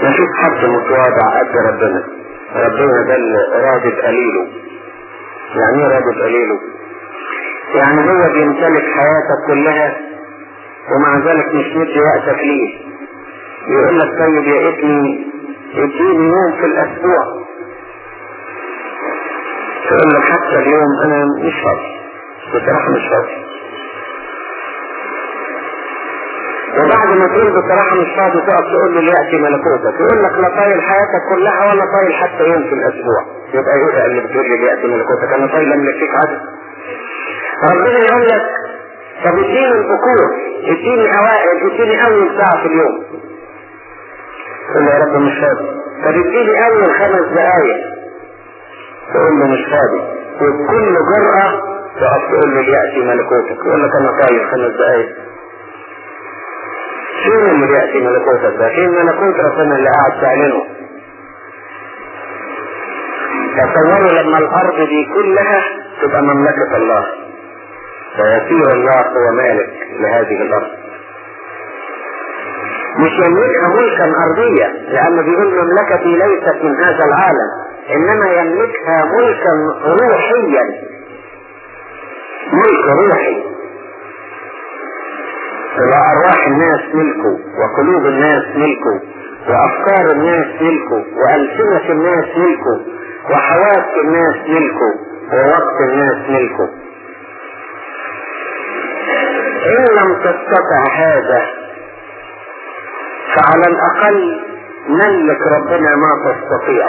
نشوف حد متواضع قد ربنا. ربنا ده اللي راضي بقليله يعني إيه راضي بقليله يعني هو بيمتلك حياتك كلها ومع ذلك مش مدي وقتك ليه. يقول لك طيب يا ابني اديني يوم في الأسبوع. تقول له حتى اليوم أنا مش فاضي. بصراحة مش فاضي. وبعد ما تقول بصراحة مش فاضي تقف تقول له ليأتي ملكوتك؟ يقول لك لا طايل حياتك كلها ولا طايل حتى يوم في الأسبوع. يبقى إيه اللي بتقول لي ليأتي ملكوتك؟ أنا طايل أملك فيك عدد. ربنا يقول لك طب اديني البكور اديني أوائل اديني أول ساعة في اليوم. تقول يا رب مش فاضي. طب اديني أول خمس دقايق. تقول له مش فاضي. وبكل جرأة تقف تقول له ليأتي ملكوتك. يقول لك أنا طايل خمس دقايق. فين اللي بيأتي ملكوتك ده؟ فين ملكوت ربنا اللي قاعد تعلنه. تصوروا لما الأرض دي كلها تبقى مملكة الله. فيصير الله هو مالك لهذه الأرض. مش يملكها ملكا ارضيا لأنه بيقول مملكتي ليست من هذا العالم إنما يملكها ملكا روحيا. ملك روحي. وأرواح الناس ملكه وقلوب الناس ملكه وأفكار الناس ملكه وألسنة الناس ملكه وحواس الناس ملكه ووقت الناس ملكه. إن لم تستطع هذا فعلى الأقل ملك ربنا ما تستطيع.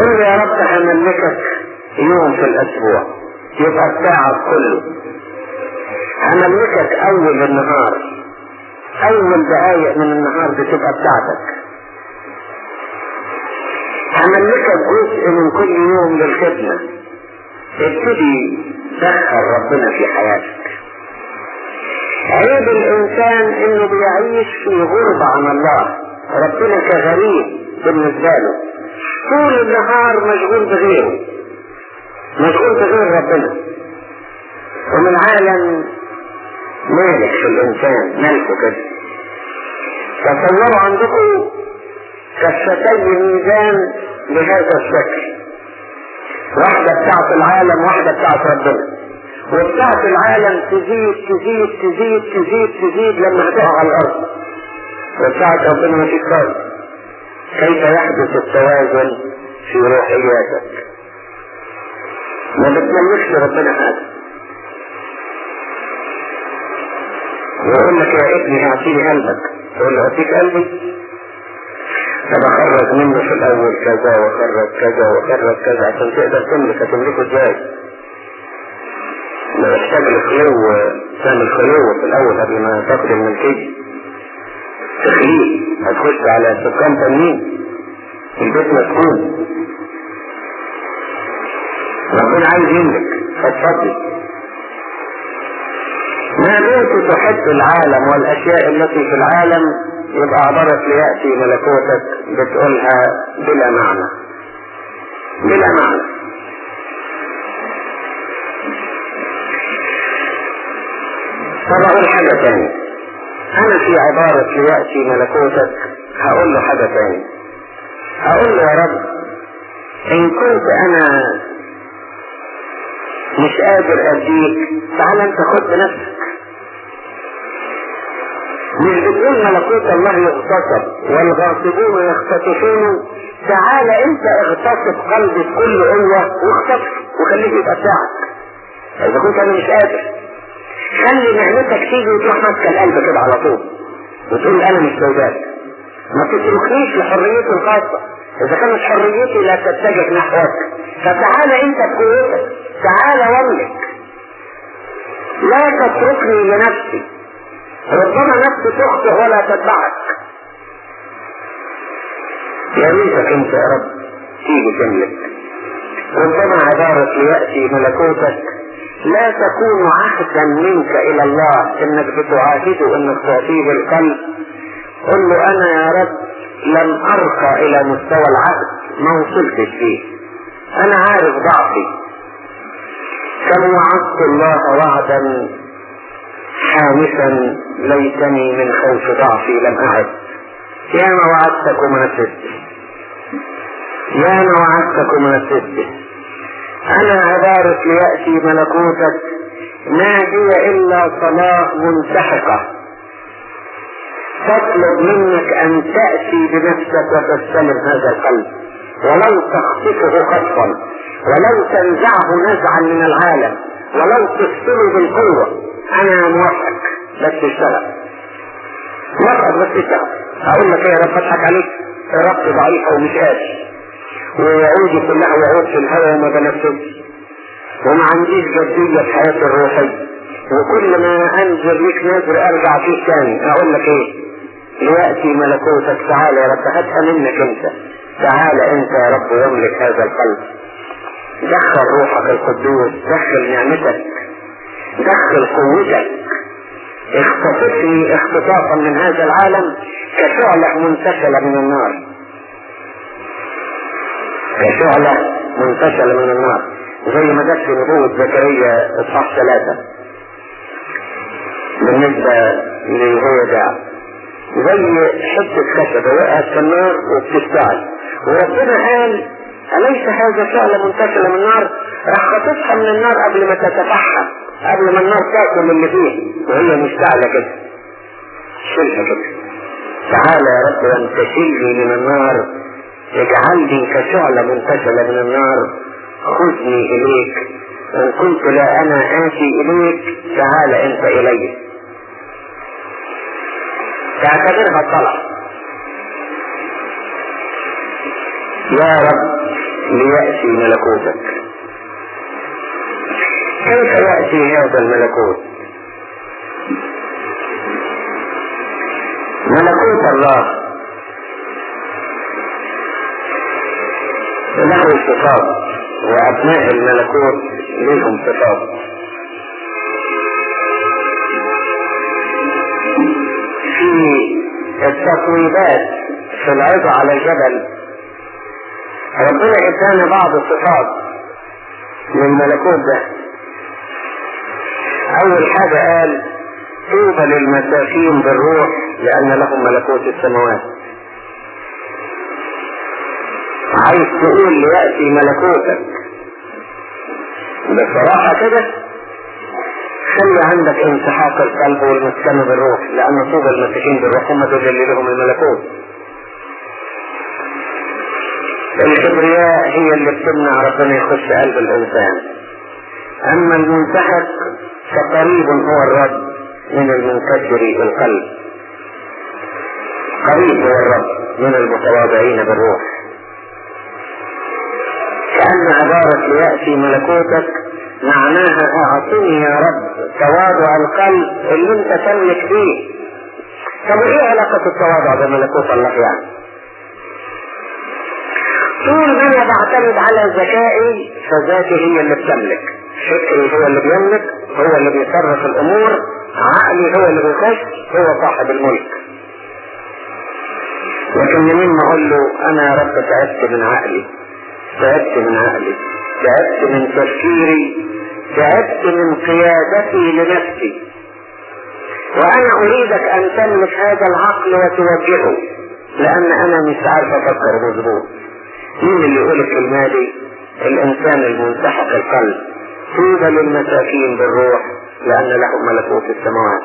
قل يا رب هملكك يوم في الأسبوع يبقى الساعة كله. هملكك أول النهار أول دقايق من النهار بتبقى بتاعتك. هملكك جزء من كل يوم للخدمة. ابتدي دخل ربنا في حياتك. عيب الإنسان إنه بيعيش في غربة عن الله. ربنا كغريب بالنسبة له. طول النهار مشغول بغيره. مشغول بغير ربنا. ومن عالم مالك في الإنسان ملكه كده تصوروا عندكم كفتي ميزان بهذا الشكل. واحدة بتاعت العالم واحدة بتاعت ربنا. وبتاعت العالم تزيد تزيد تزيد تزيد تزيد لما هتقع على الأرض. وبتاعت ربنا ما فيش خالص. كيف يحدث التوازن في روحياتك ما بتملكش ربنا حاجة. ويقول لك يا ابني اعطيني قلبك. تقول له اعطيك قلبي. طب اخرج منه في الأول كذا واخرج كذا واخرج كذا. عشان تقدر تملك هتملكه إزاي ما يحتاج لخلو تعمل خلو في الأول قبل ما تاخد الملكية تخليه هتخش على سكان تانيين البيت مسكون. ربنا عايز يملك. فتفضل ما دمت تحب العالم والأشياء التي في العالم؟ يبقى عبرت ليأتي ملكوتك. بتقولها بلا معنى. بلا معنى. طب حاجة تانية. أنا في عبارة ليأتي ملكوتك هقول له حاجة تانية. هقول له يا رب إن كنت أنا مش قادر أديك تعال أنت خد بنفسك. مش بتقول ملكوت الله يغتصب والغاصبون يختطفون. تعال انت اغتصب قلبي بكل قوة واختطف وخليه يبقى بتاعك. إذا كنت أنا مش قادر خلي نعمتك تيجي وتروح ماسكه القلب كده على طول وتقول أنا مش سوداء ما تتركنيش لحريتي الخاصة. إذا كانت حريتي لا تتجه نحوك. فتعال انت بقوتك تعال واملك لا تتركني لنفسي. ربما نفسي تخطئ ولا تتبعك. يا ريتك أنت يا رب. تيجي تملك ربما عبارة ليأتي ملكوتك. لا تكون عهدا منك إلى الله. إنك بتعاهده انك تعطيه بالقلب. قل له أنا يا رب لم ارقى إلى مستوى العهد. ما وصلتش فيه. أنا عارف ضعفي. كم وعدت الله وعدا حامسا ليتني من خوف ضعفي لم أعد. يا ما وعدتك وما نفذتش يا ما وعدتك وما نفذتش أنا عبارة ليأتي ملكوتك. ما هي إلا صلاة منسحقة تطلب منك أن تأتي بنفسك وتستلم هذا القلب. ولو تخطفه خطفا ولو تنزعه نزعا من العالم. ولو تفصله بالقوة. أنا موافق بس اشتغل موافق بس اشتغل هقول لك إيه رب أضحك عليك. ربط ضعيفة ومش قادر. ووعودي كلها وعود في الهوى وما بنفذش وما عنديش جدية في حياتي الروحية. وكل ما أنزل ليك نازل أرجع فيه تاني. أقول لك إيه ليأتي ملكوتك. تعالى يا رب هاتها منك أنت. تعالى أنت يا رب واملك هذا القلب. دخل روحك القدوس دخل نعمتك. دخل قوتك. اختطفني اختطافا من هذا العالم كشعلة منتشلة من النار. كشعلة منتشلة من النار. زي ما جت في نبوة زكريا إصحاح ثلاثة. بالنسبة لهوجع زي حتة خشبة وقعت في النار وبتشتعل. وربنا قال أليس هذا شعلة منتشلة من النار؟ راح خطفها من النار قبل ما تتفحم قبل ما النار تأكل اللي فيه وهي مشتعلة كده شيلها كده تعالى يا رب وانت من النار. اجعلني كشعلة منتشلة من النار. خذني إليك. إن كنت لا أنا آتي إليك. تعال أنت إلي. تعتبرها طلب يا رب ليأتي ملكوتك. كيف يأتي هذا الملكوت. ملكوت الله. له صفات وأبناء الملكوت لهم صفات في التصويبات في العظة على الجبل ربنا ادانا بعض الصفات من الملكوت ده. أول حاجة قال طوبى للمساكين بالروح لأن لهم ملكوت السماوات. عايز تقول ليأتي ملكوتك. بصراحة كده خلي عندك انسحاق القلب والمسكن بالروح لأن طوبى المساكين بالروح هم دول اللي لهم الملكوت. الكبرياء هي اللي بتمنع ربنا يخش قلب الإنسان. أما المنسحق فقريب هو الرب من المنكدر القلب قريب هو الرب من المتواضعين بالروح. كأن عبارة ليأتي ملكوتك معناها أعطني يا رب تواضع القلب اللي أنت تملك فيه. طب إيه علاقة التواضع بملكوت الله يعني؟ طول ما أنا بعتمد على ذكائي فذاتي هي اللي بتملك. فكري هو اللي بيملك. هو اللي بيصرف الأمور عقلي هو اللي بيخش هو صاحب الملك. لكن منين ما أقول له أنا يا رب تعبت من عقلي تعبت من عقلي تعبت من تفكيري تعبت من قيادتي لنفسي. وأنا أريدك أن تملك هذا العقل وتوجهه لأن أنا مش عارف أفكر مظبوط مين اللي يقول الكلمة دي الإنسان المنسحق القلب. طوبى للمساكين بالروح لأن لهم ملكوت السماوات.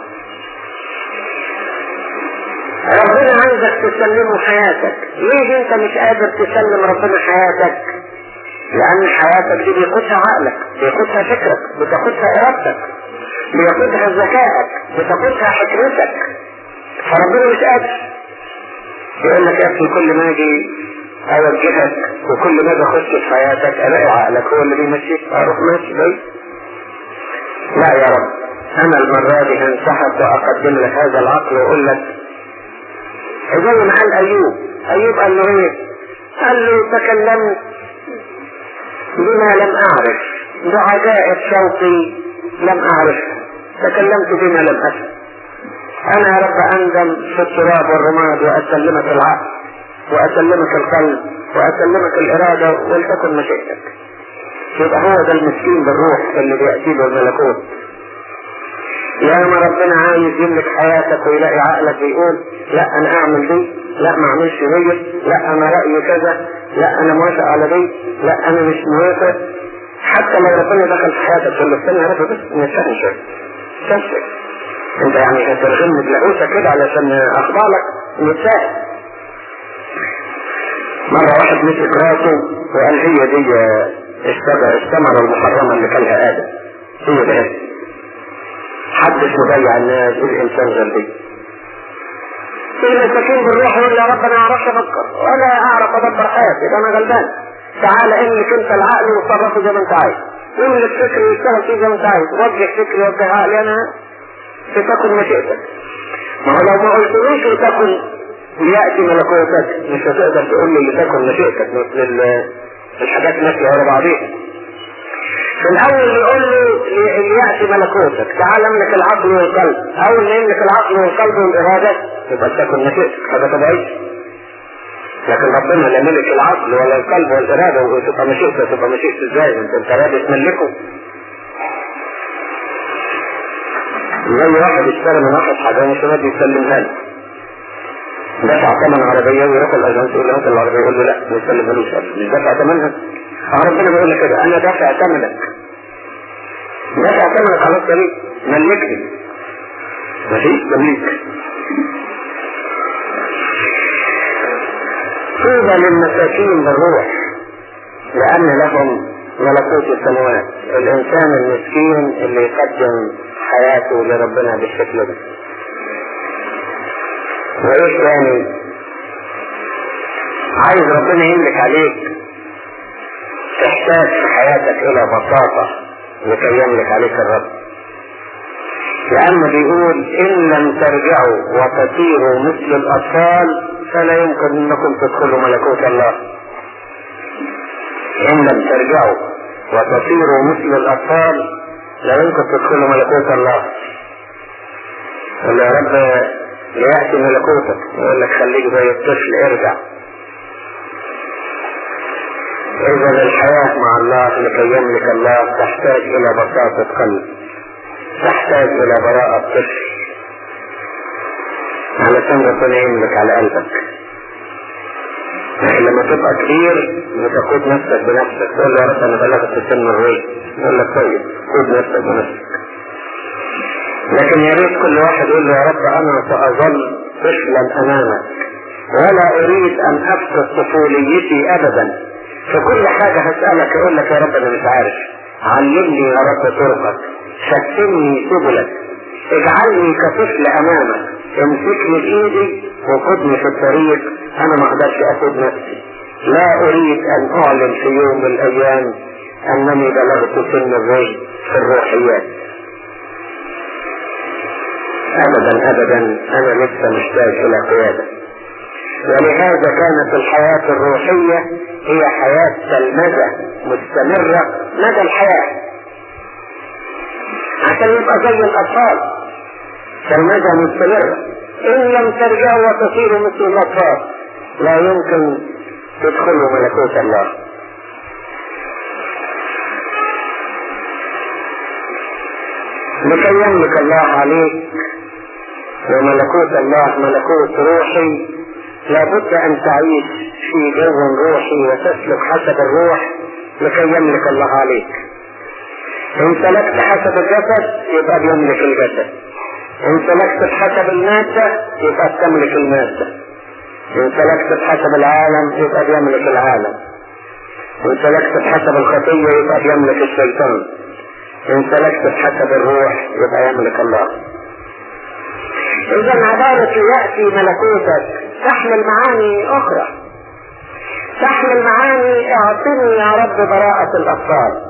ربنا عايزك تسلمه حياتك. ليه أنت مش قادر تسلم ربنا حياتك؟ لأن حياتك دي بياخدها عقلك بياخدها فكرك بتاخدها إرادتك بياخدها ذكائك بتاخدها حكمتك. فربنا مش قادر. يقول لك يا أخي كل ما أجي اوجهك وكل ما بخش في حياتك الاقي عقلك هو اللي بيمشيك أروح ماشي بيه لا يا رب. أنا المرة دي هنسحب وأقدم لك هذا العقل وأقول لك ما قال أيوب. أيوب قال له إيه؟ قال له تكلمت بما لم أعرف. بعجائب شوقي لم اعرفها تكلمت بما لم افهم أنا يا رب اندم في التراب والرماد وأسلمك العقل. وأسلمك القلب وأسلمك الإرادة ولتكن مشيئتك. يبقى ده المسكين بالروح اللي بيأتي له الملكوت. يا ما ربنا عايز يملك حياتك ويلاقي عقلك بيقول لا أنا أعمل دي لا ما أعملش دي لا أنا رأيي كذا لا أنا موافق على دي لا أنا مش موافق. حتى لو ربنا دخل في حياتك تقول له يا رب بس نتفاهم شوية انت يعني هترغم بلاقوسه كده علشان أخبارك نتفاهم مرة واحد مسك راسه وقال هي دي الثمرة المحرمة اللي كلها آدم. هي ده حدش مضيع الناس الإنسان غير المساكين بالروح يقول يا رب أنا أعرفش أفكر ولا أعرف ادبر حياتي ده أنا غلبان. تعال املك أنت العقل وتصرفه زي ما أنت عايز. املك فكري واشتغل فيه زي ما أنت عايز. وجه فكري وجه عقلي أنا ستكن مشيئتك. ما هو لو ما قلتليش لتكن ليأتي ملكوتك مش هتقدر تقول لي لتكن مشيئتك مثل الحاجات ماشية ورا بعضيها. في الأول يقول له ليأتي ملكوتك تعال املك العقل والقلب. أول ما يملك العقل والقلب والإرادة يبقى تكن مشيئتك حاجة طبيعية. لكن ربنا لا ملك العقل ولا القلب والإرادة وتبقى مشيئته تبقى مشيئته إزاي؟ انت أنت راضي تملكه. زي واحد اشترى من واحد حاجة ومش راضي يسلمها له. دفع ثمن عربيه ويروح الاجنس يقول له هات العربيه يقول له لا ما يسلمهالوش مش دفع ثمنها. ربنا بيقول لك كده أنا دافع ثمنك. دافع ثمنك على الطريق ملكني. مفيش تمليك طوبى للمساكين بالروح لأن لهم ملكوت السماوات. الإنسان المسكين اللي يقدم حياته لربنا بالشكل ده. وايه تاني عايز ربنا يملك عليك. تحتاج في حياتك إلى بساطة لكي يملك عليك الرب. لأنه بيقول إن لم ترجعوا وتصيروا مثل الأطفال فلا يمكن أنكم تدخلوا ملكوت الله. إن لم ترجعوا وتصيروا مثل الأطفال لا يمكن تدخلوا ملكوت الله. قال يا رب ليأتي ملكوتك. يقول لك خليك زي الطفل ارجع. إذا الحياة مع الله لكي يملك الله تحتاج إلى بساطة قلب. تحتاج إلى براءة طفل. علشان ربنا يملك على قلبك. لكن لما تبقى كبير بتقود نفسك بنفسك. تقول يا رب أنا بلغت سن الرشد يقول لك طيب خد نفسك بنفسك. لكن يا ريت كل واحد يقول له يا رب أنا سأظل طفلا أمامك ولا أريد أن افقد طفوليتي ابدا. في كل حاجة هسألك أقول لك يا رب أنا مش عارف. علمني يا رب طرقك شتمني سبلك. اجعلني كطفل أمامك امسكني بإيدي وخدني في الطريق أنا ما أقدرش اخد نفسي. لا أريد أن أعلن في يوم من الأيام أنني بلغت سن الرشد في الروحيات. ابدا ابدا أنا لسه محتاج إلى قيادة. ولهذا كانت الحياة الروحية هي حياة تلمذه مستمرة مدى الحياة. عشان يبقى زي الأطفال تلمذه مستمره إن لم ترجعوا وتصيروا مثل الاطفال لا يمكن تدخلوا ملكوت الله. لكي يملك الله عليك وملكوت الله ملكوت روحي. لابد أن تعيش في جو روحي وتسلك حسب الروح لكي يملك الله عليك. إن سلكت حسب الجسد يبقى بيملك الجسد. إن سلكت بحسب المادة يبقى بتملك المادة. إن سلكت بحسب العالم يبقى بيملك العالم. إن سلكت بحسب الخطية يبقى بيملك الشيطان. إن سلكت بحسب الروح يبقى يملك الله. إذا عبارة يأتي ملكوتك. تحمل معاني أخرى. تحمل معاني اعطني يا رب براءة الأطفال.